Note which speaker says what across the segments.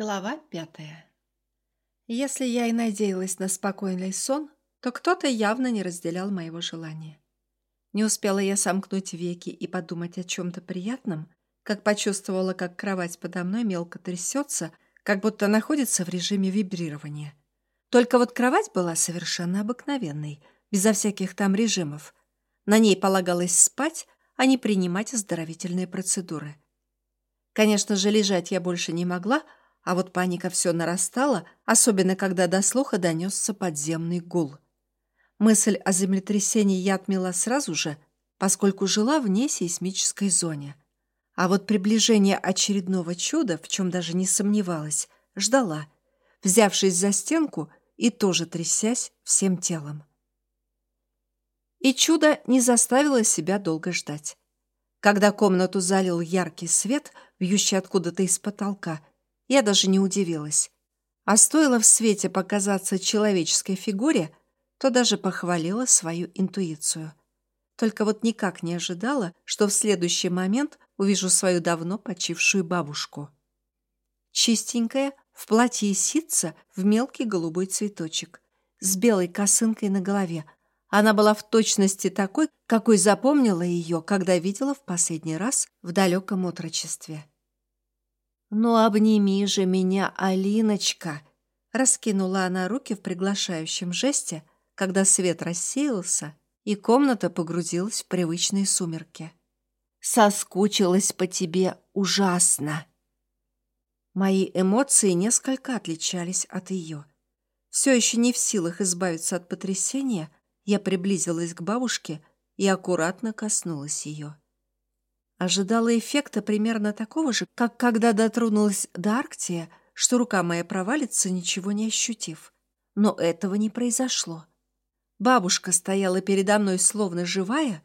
Speaker 1: Глава пятая. Если я и надеялась на спокойный сон, то кто-то явно не разделял моего желания. Не успела я сомкнуть веки и подумать о чем-то приятном, как почувствовала, как кровать подо мной мелко трясется, как будто находится в режиме вибрирования. Только вот кровать была совершенно обыкновенной, безо всяких там режимов. На ней полагалось спать, а не принимать оздоровительные процедуры. Конечно же, лежать я больше не могла, а вот паника все нарастала, особенно когда до слуха донесся подземный гул. Мысль о землетрясении я отмела сразу же, поскольку жила вне сейсмической зоне. А вот приближение очередного чуда, в чем даже не сомневалась, ждала, взявшись за стенку и тоже трясясь всем телом. И чудо не заставило себя долго ждать. Когда комнату залил яркий свет, вьющий откуда-то из потолка, я даже не удивилась. А стоило в свете показаться человеческой фигуре, то даже похвалила свою интуицию. Только вот никак не ожидала, что в следующий момент увижу свою давно почившую бабушку. Чистенькая, в платье ситца в мелкий голубой цветочек, с белой косынкой на голове. Она была в точности такой, какой запомнила ее, когда видела в последний раз в далеком отрочестве. «Ну, обними же меня, Алиночка!» Раскинула она руки в приглашающем жесте, когда свет рассеялся, и комната погрузилась в привычные сумерки. «Соскучилась по тебе ужасно!» Мои эмоции несколько отличались от ее. Все еще не в силах избавиться от потрясения, я приблизилась к бабушке и аккуратно коснулась ее. Ожидала эффекта примерно такого же, как когда дотронулась до Арктия, что рука моя провалится, ничего не ощутив. Но этого не произошло. Бабушка стояла передо мной словно живая,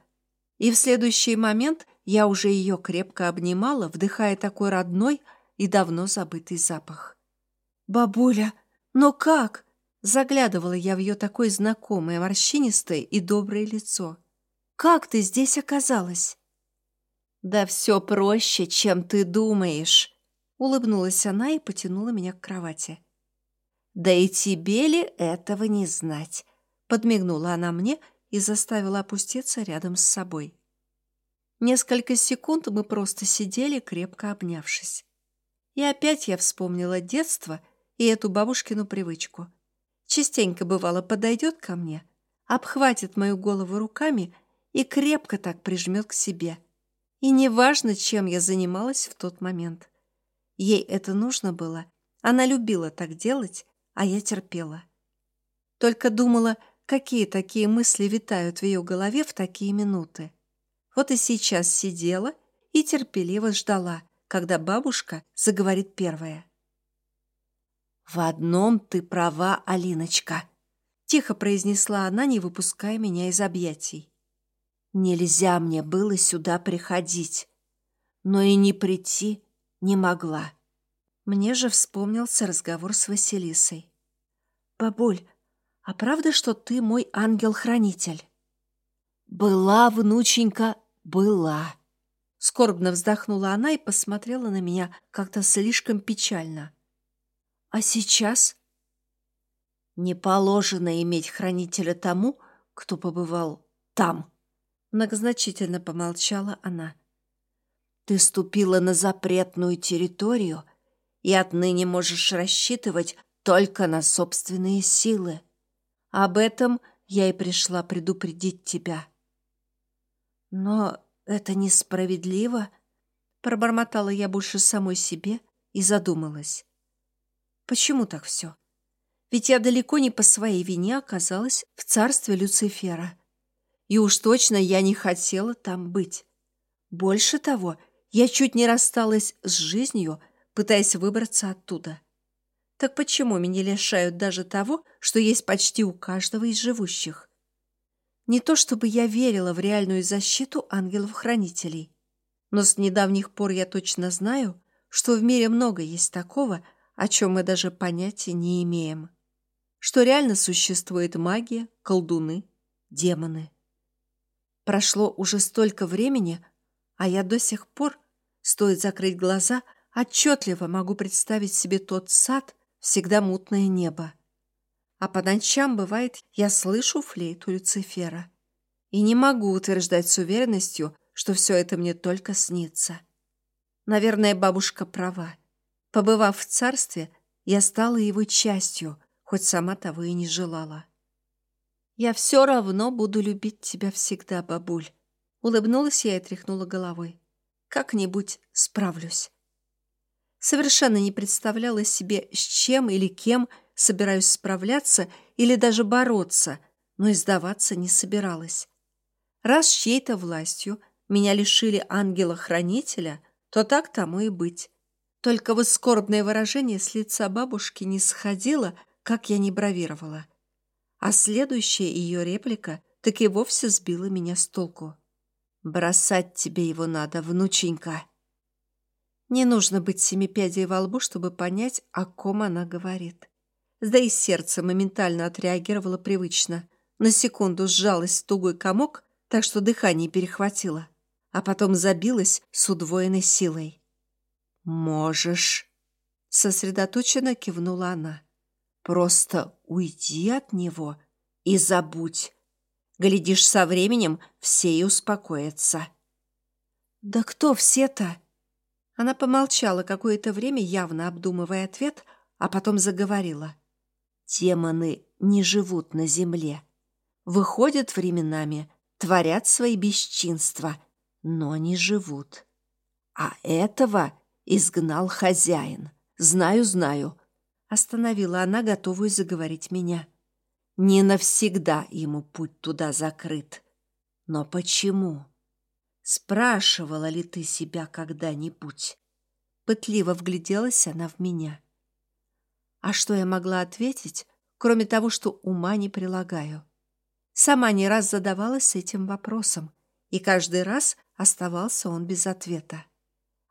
Speaker 1: и в следующий момент я уже ее крепко обнимала, вдыхая такой родной и давно забытый запах. «Бабуля, но как?» Заглядывала я в ее такое знакомое, морщинистое и доброе лицо. «Как ты здесь оказалась?» «Да все проще, чем ты думаешь», — улыбнулась она и потянула меня к кровати. «Да и тебе ли этого не знать?» — подмигнула она мне и заставила опуститься рядом с собой. Несколько секунд мы просто сидели, крепко обнявшись. И опять я вспомнила детство и эту бабушкину привычку. Частенько бывало подойдет ко мне, обхватит мою голову руками и крепко так прижмет к себе — и неважно, чем я занималась в тот момент. Ей это нужно было. Она любила так делать, а я терпела. Только думала, какие такие мысли витают в ее голове в такие минуты. Вот и сейчас сидела и терпеливо ждала, когда бабушка заговорит первая. «В одном ты права, Алиночка», — тихо произнесла она, не выпуская меня из объятий. Нельзя мне было сюда приходить, но и не прийти не могла. Мне же вспомнился разговор с Василисой. «Бабуль, а правда, что ты мой ангел-хранитель?» «Была, внученька, была!» Скорбно вздохнула она и посмотрела на меня как-то слишком печально. «А сейчас?» «Не положено иметь хранителя тому, кто побывал там», Многозначительно помолчала она. «Ты ступила на запретную территорию и отныне можешь рассчитывать только на собственные силы. Об этом я и пришла предупредить тебя». «Но это несправедливо», — пробормотала я больше самой себе и задумалась. «Почему так все? Ведь я далеко не по своей вине оказалась в царстве Люцифера». И уж точно я не хотела там быть. Больше того, я чуть не рассталась с жизнью, пытаясь выбраться оттуда. Так почему меня лишают даже того, что есть почти у каждого из живущих? Не то чтобы я верила в реальную защиту ангелов-хранителей, но с недавних пор я точно знаю, что в мире много есть такого, о чем мы даже понятия не имеем. Что реально существует магия, колдуны, демоны. Прошло уже столько времени, а я до сих пор, стоит закрыть глаза, Отчетливо могу представить себе тот сад, всегда мутное небо. А по ночам, бывает, я слышу флейту Люцифера. И не могу утверждать с уверенностью, что все это мне только снится. Наверное, бабушка права. Побывав в царстве, я стала его частью, хоть сама того и не желала. «Я все равно буду любить тебя всегда, бабуль», — улыбнулась я и тряхнула головой. «Как-нибудь справлюсь». Совершенно не представляла себе, с чем или кем собираюсь справляться или даже бороться, но и сдаваться не собиралась. Раз чьей-то властью меня лишили ангела-хранителя, то так тому и быть. Только вот скорбное выражение с лица бабушки не сходило, как я не бравировала. А следующая ее реплика так и вовсе сбила меня с толку. «Бросать тебе его надо, внученька!» Не нужно быть семипядей во лбу, чтобы понять, о ком она говорит. Да и сердце моментально отреагировало привычно. На секунду сжалось тугой комок, так что дыхание перехватило, а потом забилось с удвоенной силой. «Можешь», — сосредоточенно кивнула она. «Просто уйди от него и забудь. Глядишь, со временем все и успокоятся». «Да кто все-то?» Она помолчала какое-то время, явно обдумывая ответ, а потом заговорила. «Демоны не живут на земле. Выходят временами творят свои бесчинства, но не живут. А этого изгнал хозяин. Знаю, знаю. Остановила она, готовую заговорить меня. Не навсегда ему путь туда закрыт. Но почему? Спрашивала ли ты себя когда-нибудь? Пытливо вгляделась она в меня. А что я могла ответить, кроме того, что ума не прилагаю? Сама не раз задавалась этим вопросом, и каждый раз оставался он без ответа.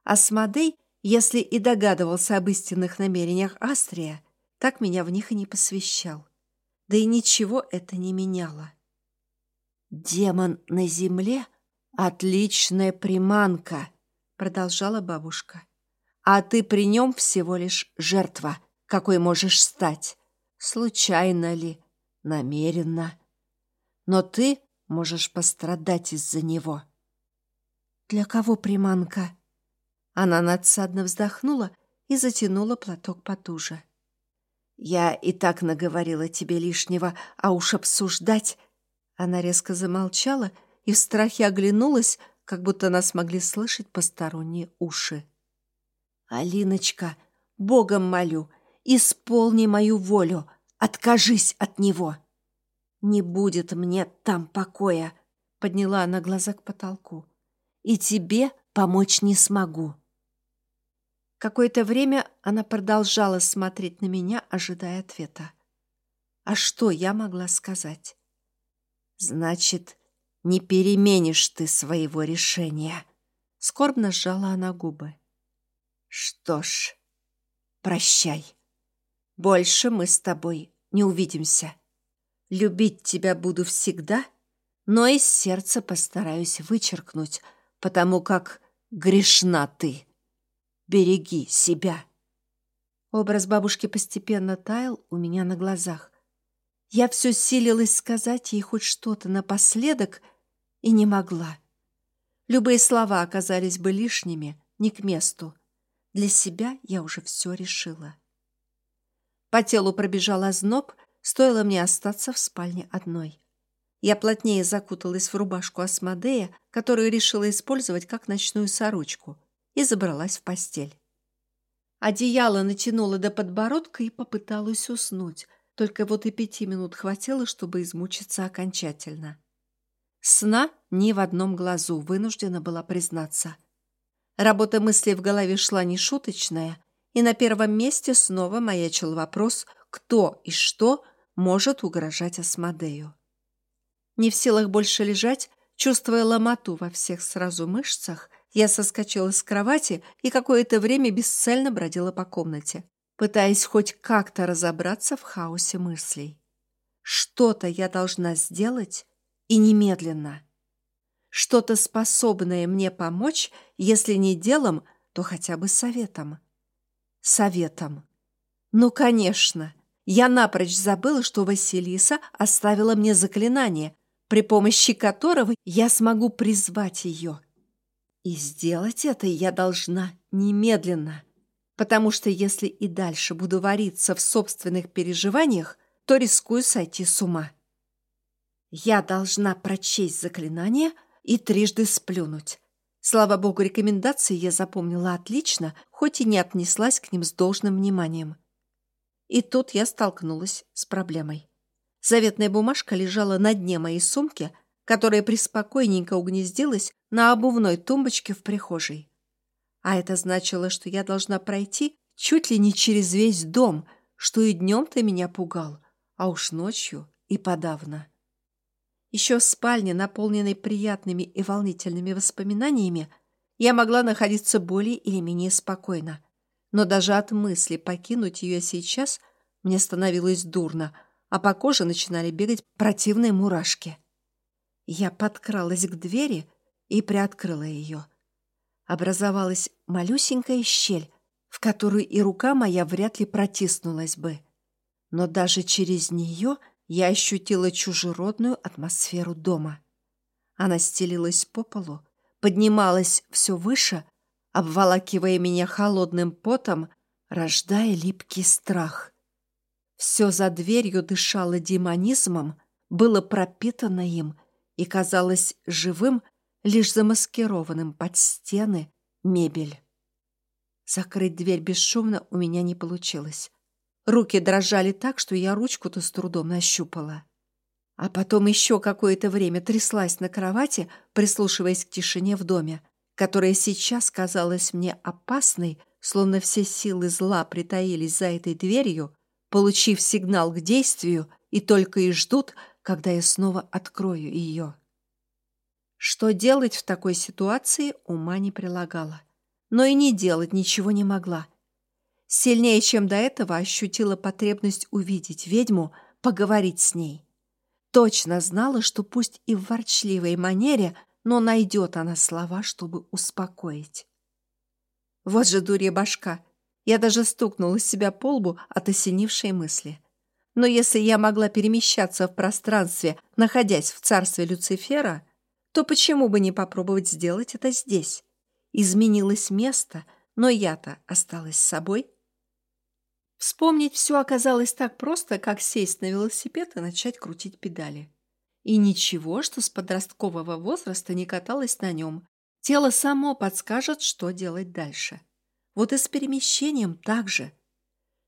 Speaker 1: Асмодей, если и догадывался об истинных намерениях Астрия, так меня в них и не посвящал. Да и ничего это не меняло. «Демон на земле — отличная приманка», — продолжала бабушка. «А ты при нем всего лишь жертва, какой можешь стать. Случайно ли, намеренно?» но ты можешь пострадать из-за него». «Для кого приманка?» Она надсадно вздохнула и затянула платок потуже. «Я и так наговорила тебе лишнего, а уж обсуждать...» Она резко замолчала и в страхе оглянулась, как будто нас могли слышать посторонние уши. «Алиночка, Богом молю, исполни мою волю, откажись от него!» «Не будет мне там покоя!» — подняла она глаза к потолку. «И тебе помочь не смогу!» Какое-то время она продолжала смотреть на меня, ожидая ответа. А что я могла сказать? «Значит, не переменишь ты своего решения!» Скорбно сжала она губы. «Что ж, прощай. Больше мы с тобой не увидимся». Любить тебя буду всегда, но из сердца постараюсь вычеркнуть, потому как грешна ты. Береги себя. Образ бабушки постепенно таял у меня на глазах. Я все силилась сказать ей хоть что-то напоследок и не могла. Любые слова оказались бы лишними, не к месту. Для себя я уже все решила. По телу пробежал озноб — Стоило мне остаться в спальне одной. Я плотнее закуталась в рубашку Асмодея, которую решила использовать как ночную сорочку, и забралась в постель. Одеяло натянула до подбородка и попыталась уснуть, только вот и пяти минут хватило, чтобы измучиться окончательно. Сна ни в одном глазу вынуждена была признаться. Работа мыслей в голове шла нешуточная, и на первом месте снова маячил вопрос, кто и что может угрожать Асмодею. Не в силах больше лежать, чувствуя ломоту во всех сразу мышцах, я соскочила с кровати и какое-то время бесцельно бродила по комнате, пытаясь хоть как-то разобраться в хаосе мыслей. Что-то я должна сделать и немедленно. Что-то способное мне помочь, если не делом, то хотя бы советом. Советом. Ну, конечно. Я напрочь забыла, что Василиса оставила мне заклинание, при помощи которого я смогу призвать ее. И сделать это я должна немедленно, потому что если и дальше буду вариться в собственных переживаниях, то рискую сойти с ума. Я должна прочесть заклинание и трижды сплюнуть. Слава богу, рекомендации я запомнила отлично, хоть и не отнеслась к ним с должным вниманием. И тут я столкнулась с проблемой. Заветная бумажка лежала на дне моей сумки, которая преспокойненько угнездилась на обувной тумбочке в прихожей. А это значило, что я должна пройти чуть ли не через весь дом, что и днем ты меня пугал, а уж ночью и подавно. Еще в спальне, наполненной приятными и волнительными воспоминаниями, я могла находиться более или менее спокойно. Но даже от мысли покинуть ее сейчас мне становилось дурно, а по коже начинали бегать противные мурашки. Я подкралась к двери и приоткрыла ее. Образовалась малюсенькая щель, в которую и рука моя вряд ли протиснулась бы. Но даже через нее я ощутила чужеродную атмосферу дома. Она стелилась по полу, поднималась все выше, обволакивая меня холодным потом, рождая липкий страх. Все за дверью дышало демонизмом, было пропитано им и казалось живым, лишь замаскированным под стены мебель. Закрыть дверь бесшумно у меня не получилось. Руки дрожали так, что я ручку-то с трудом нащупала. А потом еще какое-то время тряслась на кровати, прислушиваясь к тишине в доме, которая сейчас казалась мне опасной, словно все силы зла притаились за этой дверью, получив сигнал к действию и только и ждут, когда я снова открою ее. Что делать в такой ситуации, ума не прилагала. Но и не делать ничего не могла. Сильнее, чем до этого, ощутила потребность увидеть ведьму, поговорить с ней. Точно знала, что пусть и в ворчливой манере, но найдет она слова, чтобы успокоить. Вот же дурья башка! Я даже стукнула себя по лбу от осенившей мысли. Но если я могла перемещаться в пространстве, находясь в царстве Люцифера, то почему бы не попробовать сделать это здесь? Изменилось место, но я-то осталась с собой. Вспомнить все оказалось так просто, как сесть на велосипед и начать крутить педали. И ничего, что с подросткового возраста не каталась на нем. Тело само подскажет, что делать дальше. Вот и с перемещением так же.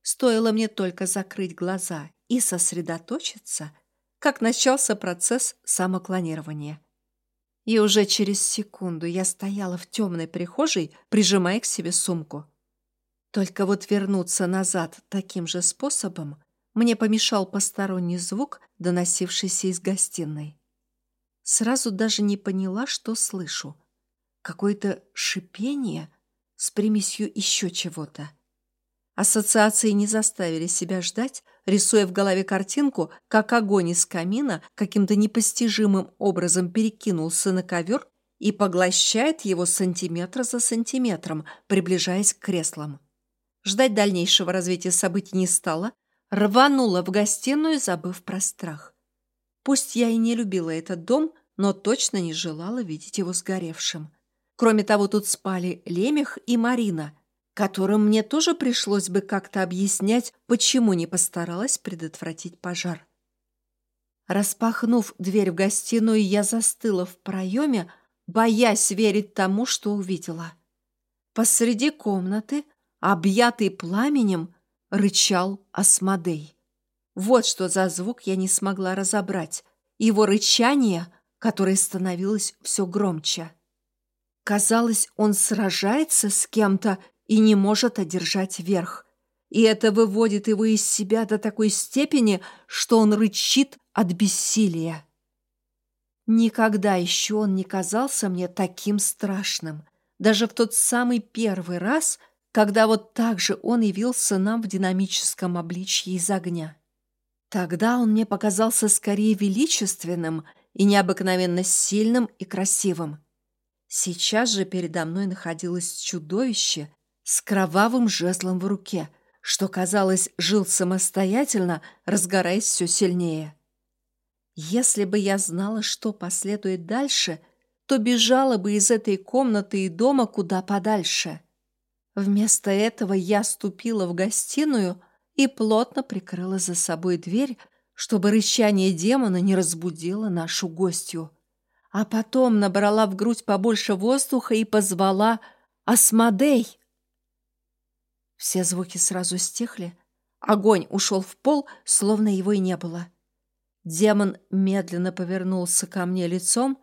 Speaker 1: Стоило мне только закрыть глаза и сосредоточиться, как начался процесс самоклонирования. И уже через секунду я стояла в темной прихожей, прижимая к себе сумку. Только вот вернуться назад таким же способом мне помешал посторонний звук, доносившийся из гостиной. Сразу даже не поняла, что слышу. Какое-то шипение — с примесью еще чего-то. Ассоциации не заставили себя ждать, рисуя в голове картинку, как огонь из камина каким-то непостижимым образом перекинулся на ковер и поглощает его сантиметр за сантиметром, приближаясь к креслам. Ждать дальнейшего развития событий не стало, рванула в гостиную, забыв про страх. Пусть я и не любила этот дом, но точно не желала видеть его сгоревшим. Кроме того, тут спали Лемех и Марина, которым мне тоже пришлось бы как-то объяснять, почему не постаралась предотвратить пожар. Распахнув дверь в гостиную, я застыла в проеме, боясь верить тому, что увидела. Посреди комнаты, объятый пламенем, рычал Асмодей. Вот что за звук я не смогла разобрать. Его рычание, которое становилось все громче. Казалось, он сражается с кем-то и не может одержать верх. И это выводит его из себя до такой степени, что он рычит от бессилия. Никогда еще он не казался мне таким страшным. Даже в тот самый первый раз, когда вот так же он явился нам в динамическом обличье из огня. Тогда он мне показался скорее величественным и необыкновенно сильным и красивым. Сейчас же передо мной находилось чудовище с кровавым жезлом в руке, что, казалось, жил самостоятельно, разгораясь все сильнее. Если бы я знала, что последует дальше, то бежала бы из этой комнаты и дома куда подальше. Вместо этого я ступила в гостиную и плотно прикрыла за собой дверь, чтобы рычание демона не разбудило нашу гостью. А потом набрала в грудь побольше воздуха и позвала «Асмодей!». Все звуки сразу стихли. Огонь ушел в пол, словно его и не было. Демон медленно повернулся ко мне лицом,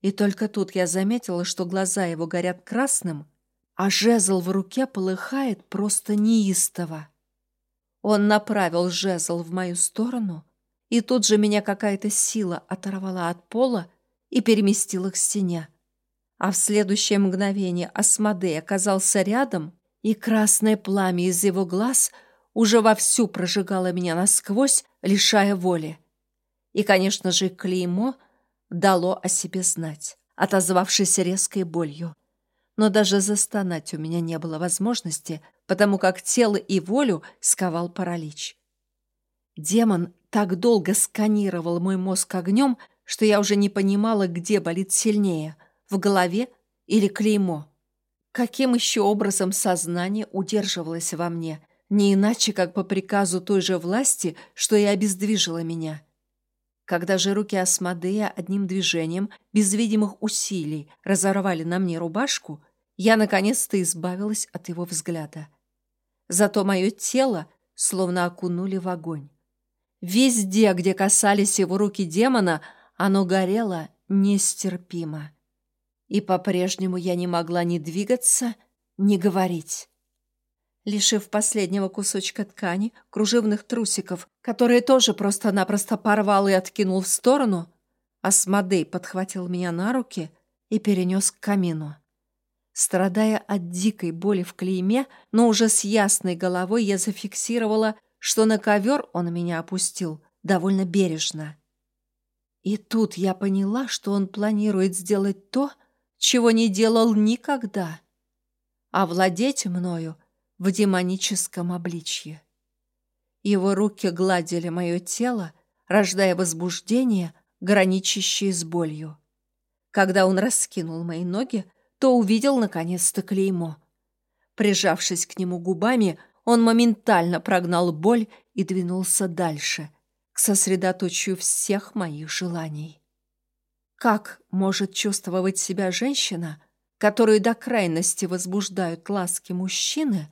Speaker 1: и только тут я заметила, что глаза его горят красным, а жезл в руке полыхает просто неистово. Он направил жезл в мою сторону, и тут же меня какая-то сила оторвала от пола и переместила к стене. А в следующее мгновение Асмодей оказался рядом, и красное пламя из его глаз уже вовсю прожигало меня насквозь, лишая воли. И, конечно же, клеймо дало о себе знать, отозвавшись резкой болью. Но даже застонать у меня не было возможности, потому как тело и волю сковал паралич. Демон так долго сканировал мой мозг огнем, что я уже не понимала, где болит сильнее — в голове или клеймо. Каким еще образом сознание удерживалось во мне, не иначе, как по приказу той же власти, что и обездвижила меня. Когда же руки Асмодея одним движением, без видимых усилий, разорвали на мне рубашку, я наконец-то избавилась от его взгляда. Зато мое тело словно окунули в огонь. Везде, где касались его руки демона, оно горело нестерпимо. И по-прежнему я не могла ни двигаться, ни говорить. Лишив последнего кусочка ткани, кружевных трусиков, которые тоже просто-напросто порвал и откинул в сторону, Асмодей подхватил меня на руки и перенес к камину. Страдая от дикой боли в клейме, но уже с ясной головой я зафиксировала, что на ковер он меня опустил довольно бережно. И тут я поняла, что он планирует сделать то, чего не делал никогда — овладеть мною в демоническом обличье. Его руки гладили мое тело, рождая возбуждение, граничащее с болью. Когда он раскинул мои ноги, то увидел наконец-то клеймо. Прижавшись к нему губами, он моментально прогнал боль и двинулся дальше, к сосредоточию всех моих желаний. Как может чувствовать себя женщина, которую до крайности возбуждают ласки мужчины,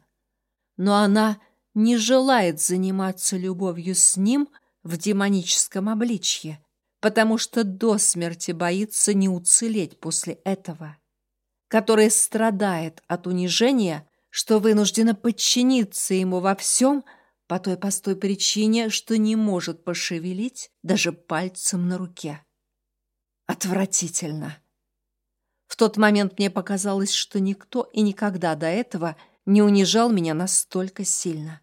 Speaker 1: но она не желает заниматься любовью с ним в демоническом обличье, потому что до смерти боится не уцелеть после этого? которая страдает от унижения, что вынуждена подчиниться ему во всем по той простой причине, что не может пошевелить даже пальцем на руке. Отвратительно. В тот момент мне показалось, что никто и никогда до этого не унижал меня настолько сильно.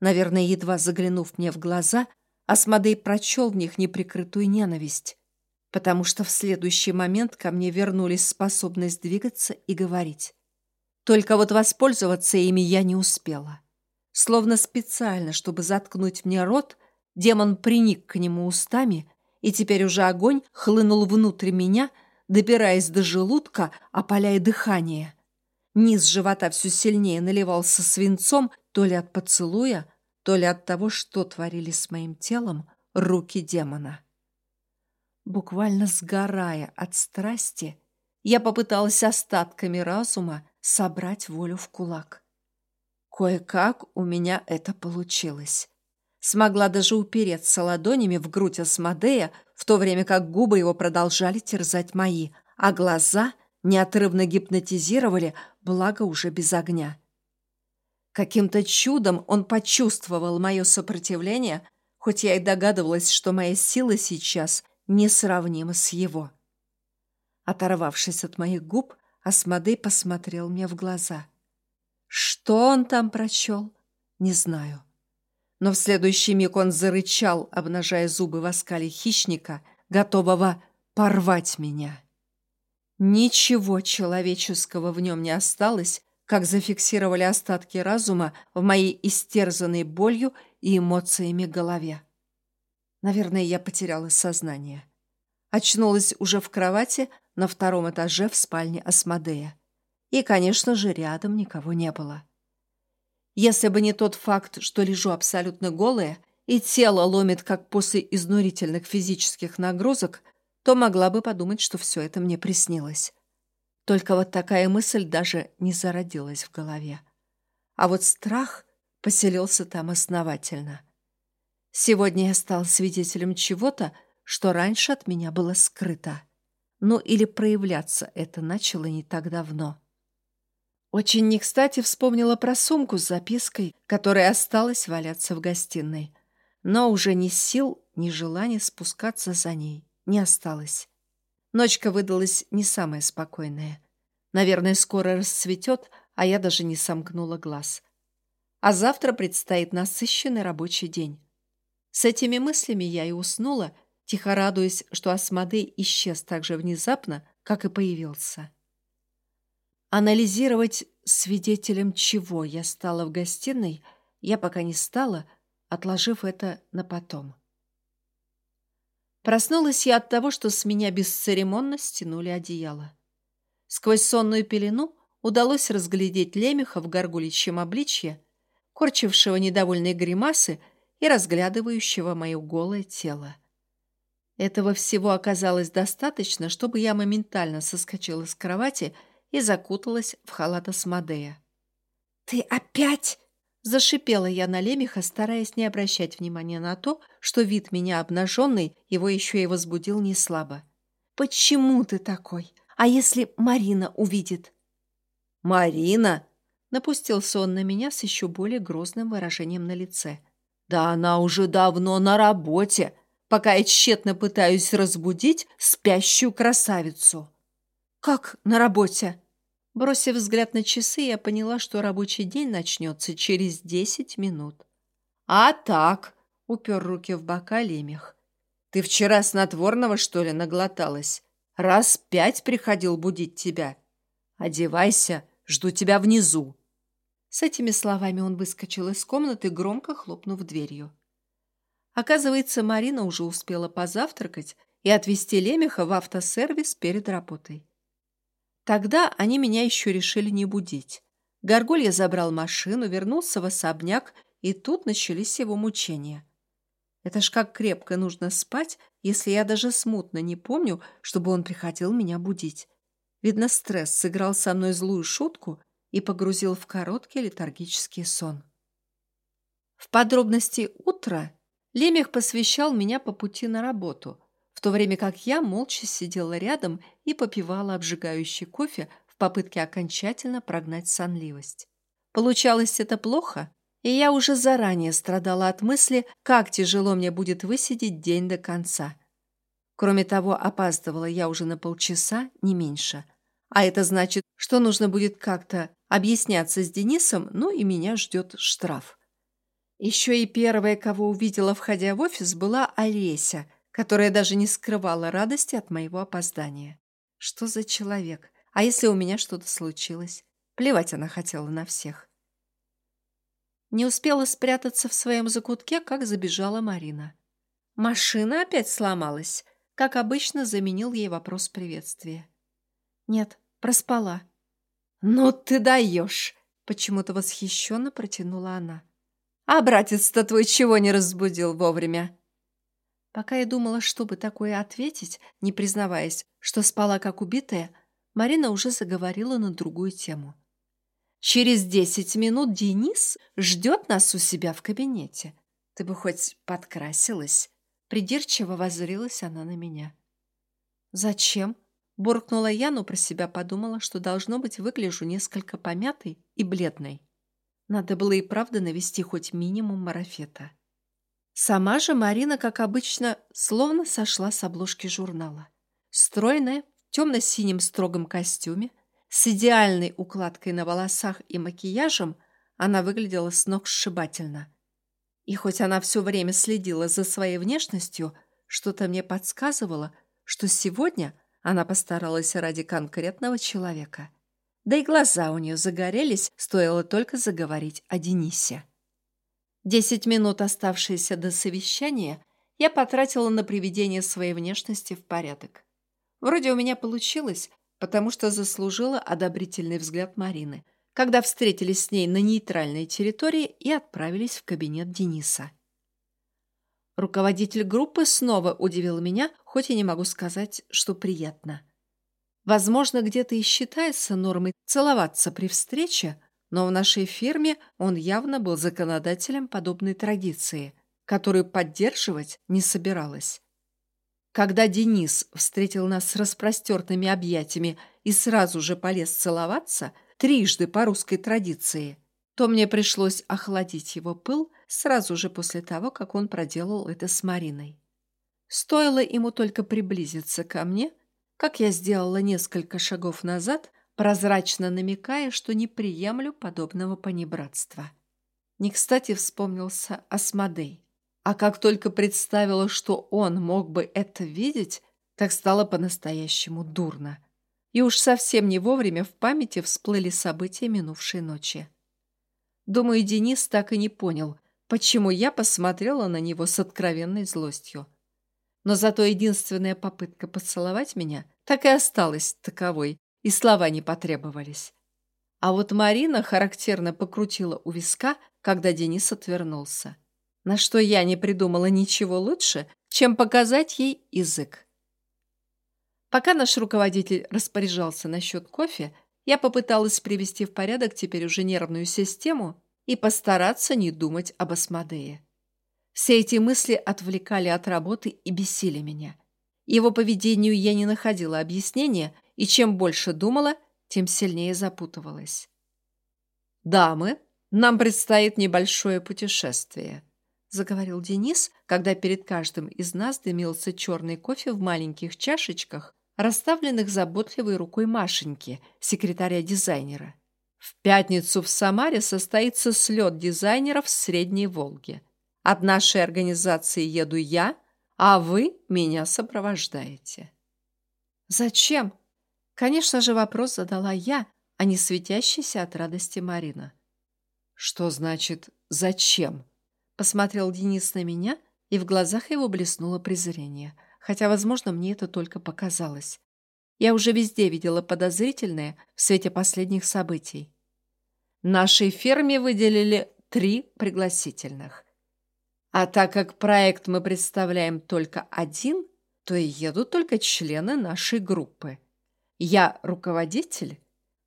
Speaker 1: Наверное, едва заглянув мне в глаза, Асмодей прочел в них неприкрытую ненависть потому что в следующий момент ко мне вернулись способность двигаться и говорить. Только вот воспользоваться ими я не успела. Словно специально, чтобы заткнуть мне рот, демон приник к нему устами, и теперь уже огонь хлынул внутрь меня, добираясь до желудка, опаляя дыхание. Низ живота все сильнее наливался свинцом то ли от поцелуя, то ли от того, что творили с моим телом руки демона. Буквально сгорая от страсти, я попыталась остатками разума собрать волю в кулак. Кое-как у меня это получилось. Смогла даже упереться ладонями в грудь Асмодея, в то время как губы его продолжали терзать мои, а глаза неотрывно гипнотизировали, благо уже без огня. Каким-то чудом он почувствовал мое сопротивление, хоть я и догадывалась, что моя сила сейчас несравнимо с его. Оторвавшись от моих губ, Асмодей посмотрел мне в глаза. Что он там прочел, не знаю. Но в следующий миг он зарычал, обнажая зубы в оскале хищника, готового порвать меня. Ничего человеческого в нем не осталось, как зафиксировали остатки разума в моей истерзанной болью и эмоциями голове. Наверное, я потеряла сознание. Очнулась уже в кровати на втором этаже в спальне Асмодея. И, конечно же, рядом никого не было. Если бы не тот факт, что лежу абсолютно голая, и тело ломит, как после изнурительных физических нагрузок, то могла бы подумать, что все это мне приснилось. Только вот такая мысль даже не зародилась в голове. А вот страх поселился там основательно. Сегодня я стал свидетелем чего-то, что раньше от меня было скрыто. Ну или проявляться это начало не так давно. Очень не кстати вспомнила про сумку с запиской, которая осталась валяться в гостиной. Но уже ни сил, ни желания спускаться за ней не осталось. Ночка выдалась не самая спокойная. Наверное, скоро расцветет, а я даже не сомкнула глаз. А завтра предстоит насыщенный рабочий день. С этими мыслями я и уснула, тихо радуясь, что Асмодей исчез так же внезапно, как и появился. Анализировать, свидетелем чего я стала в гостиной, я пока не стала, отложив это на потом. Проснулась я от того, что с меня бесцеремонно стянули одеяло. Сквозь сонную пелену удалось разглядеть лемеха в горгуличьем обличье, корчившего недовольные гримасы и разглядывающего мое голое тело. Этого всего оказалось достаточно, чтобы я моментально соскочила с кровати и закуталась в халат Асмодея. «Ты опять?» – зашипела я на лемеха, стараясь не обращать внимания на то, что вид меня обнаженный его еще и возбудил неслабо. «Почему ты такой? А если Марина увидит?» «Марина?» – напустился он на меня с еще более грозным выражением на лице. «Да она уже давно на работе!» пока я тщетно пытаюсь разбудить спящую красавицу. «Как на работе?» Бросив взгляд на часы, я поняла, что рабочий день начнется через десять минут. «А так!» — упер руки в бока лемех. «Ты вчера снотворного, что ли, наглоталась? Раз пять приходил будить тебя. Одевайся, жду тебя внизу». С этими словами он выскочил из комнаты, громко хлопнув дверью. Оказывается, Марина уже успела позавтракать и отвезти Лемеха в автосервис перед работой. Тогда они меня еще решили не будить. Горгулья забрал машину, вернулся в особняк, и тут начались его мучения. Это ж как крепко нужно спать, если я даже смутно не помню, чтобы он приходил меня будить. Видно, стресс сыграл со мной злую шутку и погрузил в короткий летаргический сон. В подробности утра Лемех посвящал меня по пути на работу, в то время как я молча сидела рядом и попивала обжигающий кофе в попытке окончательно прогнать сонливость. Получалось это плохо, и я уже заранее страдала от мысли, как тяжело мне будет высидеть день до конца. Кроме того, опаздывала я уже на полчаса, не меньше. А это значит, что нужно будет как-то объясняться с Денисом, ну и меня ждет штраф. Еще и первая, кого увидела, входя в офис, была Олеся – которая даже не скрывала радости от моего опоздания. Что за человек? А если у меня что-то случилось? Плевать она хотела на всех. Не успела спрятаться в своем закутке, как забежала Марина. «Машина опять сломалась?» Как обычно, заменил ей вопрос приветствия. «Нет, проспала». «Ну ты даешь!» Почему-то восхищенно протянула она. «А братец-то твой чего не разбудил вовремя?» Пока я думала, что бы такое ответить, не признаваясь, что спала как убитая, Марина уже заговорила на другую тему. «Через десять минут Денис ждет нас у себя в кабинете. Ты бы хоть подкрасилась?» Придирчиво воззрилась она на меня. «Зачем?» – буркнула я, но про себя подумала, что, должно быть, выгляжу несколько помятой и бледной. Надо было и правда навести хоть минимум марафета. Сама же Марина, как обычно, словно сошла с обложки журнала. Стройная, в темно-синем строгом костюме, с идеальной укладкой на волосах и макияжем, она выглядела с ног сшибательно. И хоть она все время следила за своей внешностью, что-то мне подсказывало, что сегодня Она постаралась ради конкретного человека. Да и глаза у нее загорелись, стоило только заговорить о Денисе. Десять минут, оставшиеся до совещания, я потратила на приведение своей внешности в порядок. Вроде у меня получилось, потому что заслужила одобрительный взгляд Марины, когда встретились с ней на нейтральной территории и отправились в кабинет Дениса. Руководитель группы снова удивил меня, хоть и не могу сказать, что приятно. Возможно, где-то и считается нормой целоваться при встрече, но в нашей фирме он явно был законодателем подобной традиции, которую поддерживать не собиралась. Когда Денис встретил нас с распростертыми объятиями и сразу же полез целоваться, трижды по русской традиции, то мне пришлось охладить его пыл сразу же после того, как он проделал это с Мариной. Стоило ему только приблизиться ко мне, как я сделала несколько шагов назад, прозрачно намекая, что не приемлю подобного понебратства. Не кстати вспомнился Асмодей. А как только представила, что он мог бы это видеть, так стало по-настоящему дурно. И уж совсем не вовремя в памяти всплыли события минувшей ночи. Думаю, Денис так и не понял, почему я посмотрела на него с откровенной злостью. Но зато единственная попытка поцеловать меня так и осталась таковой, и слова не потребовались. А вот Марина характерно покрутила у виска, когда Денис отвернулся на что я не придумала ничего лучше, чем показать ей язык. Пока наш руководитель распоряжался насчет кофе, я попыталась привести в порядок теперь уже нервную систему и постараться не думать об Асмодее. Все эти мысли отвлекали от работы и бесили меня. Его поведению я не находила объяснения, и чем больше думала, тем сильнее запутывалась. «Дамы, нам предстоит небольшое путешествие», заговорил Денис, когда перед каждым из нас дымился черный кофе в маленьких чашечках, расставленных заботливой рукой Машеньки, секретаря-дизайнера. В пятницу в Самаре состоится слет дизайнеров с Средней Волги. От нашей организации еду я, а вы меня сопровождаете. Зачем? Конечно же, вопрос задала я, а не светящаяся от радости Марина. Что значит «зачем»? Посмотрел Денис на меня, и в глазах его блеснуло презрение, хотя, возможно, мне это только показалось. Я уже везде видела подозрительное в свете последних событий. Нашей ферме выделили три пригласительных. А так как проект мы представляем только один, то и едут только члены нашей группы. Я руководитель.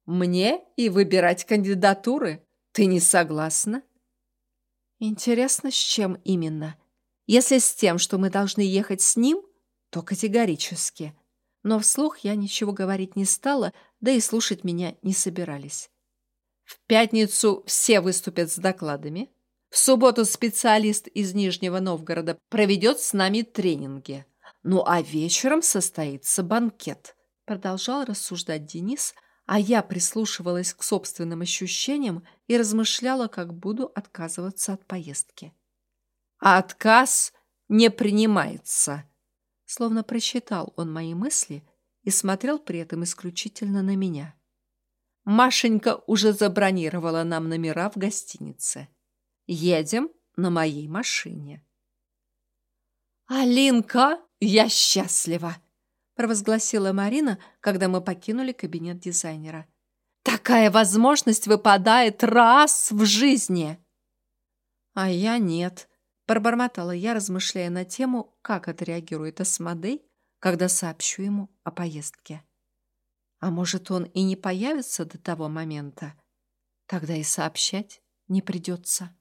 Speaker 1: Мне и выбирать кандидатуры. Ты не согласна? Интересно, с чем именно? Если с тем, что мы должны ехать с ним, то категорически. Но вслух я ничего говорить не стала, да и слушать меня не собирались. В пятницу все выступят с докладами. В субботу специалист из Нижнего Новгорода проведет с нами тренинги. Ну а вечером состоится банкет. Продолжал рассуждать Денис, а я прислушивалась к собственным ощущениям и размышляла, как буду отказываться от поездки. «А отказ не принимается!» Словно прочитал он мои мысли и смотрел при этом исключительно на меня. Машенька уже забронировала нам номера в гостинице. Едем на моей машине. «Алинка, я счастлива!» Провозгласила Марина, когда мы покинули кабинет дизайнера. «Такая возможность выпадает раз в жизни!» «А я нет», — пробормотала я, размышляя на тему, как отреагирует Асмодей, когда сообщу ему о поездке. «А может, он и не появится до того момента? Тогда и сообщать не придется».